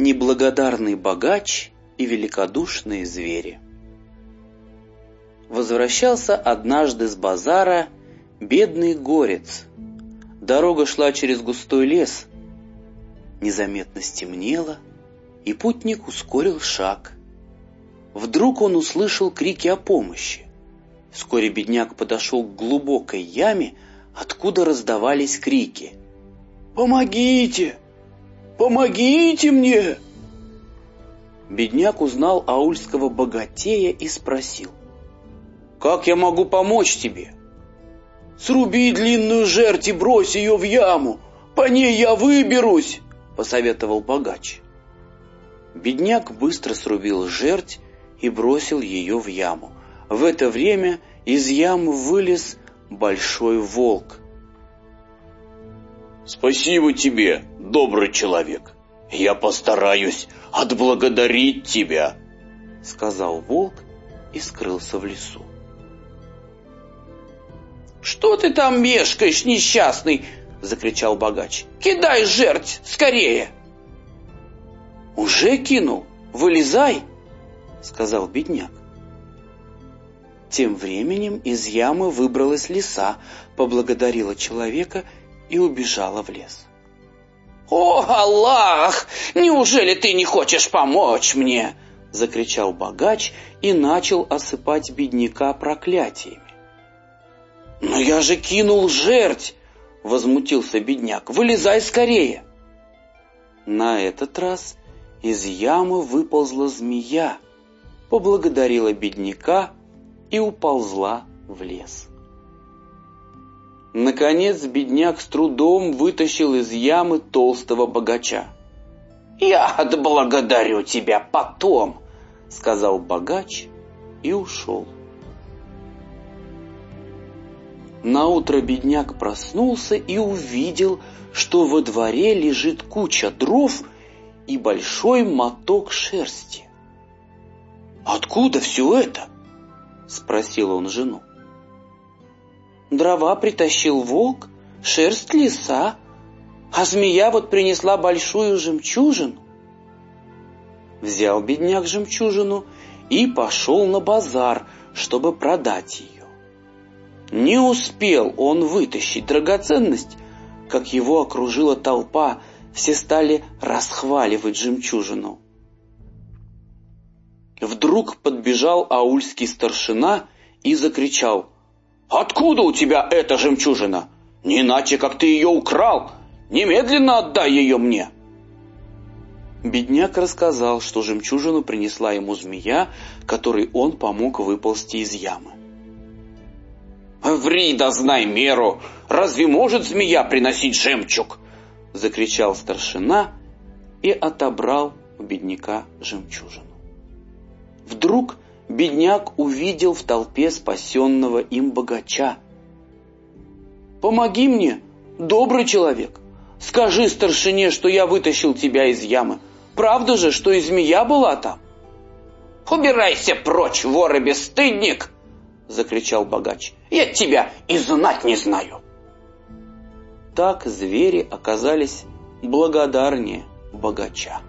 Неблагодарный богач и великодушные звери. Возвращался однажды с базара бедный горец. Дорога шла через густой лес. Незаметно стемнело, и путник ускорил шаг. Вдруг он услышал крики о помощи. Вскоре бедняк подошел к глубокой яме, откуда раздавались крики. «Помогите! Помогите мне!» Бедняк узнал аульского богатея и спросил. «Как я могу помочь тебе?» «Сруби длинную жерть и брось ее в яму, по ней я выберусь!» — посоветовал богач. Бедняк быстро срубил жерть и бросил ее в яму. В это время из ямы вылез большой волк. «Спасибо тебе, добрый человек. Я постараюсь отблагодарить тебя», — сказал волк и скрылся в лесу. «Что ты там мешкаешь, несчастный?» — закричал богач. «Кидай жерть, скорее!» «Уже кинул? Вылезай!» — сказал бедняк. Тем временем из ямы выбралась лиса, поблагодарила человека и убежала в лес. «О, Аллах! Неужели ты не хочешь помочь мне?» — закричал богач и начал осыпать бедняка проклятиями. «Но я же кинул жерть!» — возмутился бедняк. «Вылезай скорее!» На этот раз из ямы выползла змея, поблагодарила бедняка и уползла в лес. Наконец бедняк с трудом вытащил из ямы толстого богача. «Я отблагодарю тебя потом», — сказал богач и ушел. Наутро бедняк проснулся и увидел, что во дворе лежит куча дров и большой моток шерсти. «Откуда все это?» — спросил он жену. Дрова притащил волк, шерсть лиса, а змея вот принесла большую жемчужину. Взял бедняк жемчужину и пошел на базар, чтобы продать ее. Не успел он вытащить драгоценность, как его окружила толпа, все стали расхваливать жемчужину. Вдруг подбежал аульский старшина и закричал — Откуда у тебя эта жемчужина? Не иначе, как ты ее украл. Немедленно отдай ее мне. Бедняк рассказал, что жемчужину принесла ему змея, которой он помог выползти из ямы. «Ври да знай меру! Разве может змея приносить жемчуг?» Закричал старшина и отобрал у бедняка жемчужину. Вдруг бедняк увидел в толпе спасенного им богача. «Помоги мне, добрый человек! Скажи старшине, что я вытащил тебя из ямы. Правда же, что и змея была там?» «Убирайся прочь, вор и бесстыдник!» — закричал богач. «Я тебя и знать не знаю!» Так звери оказались благодарнее богача.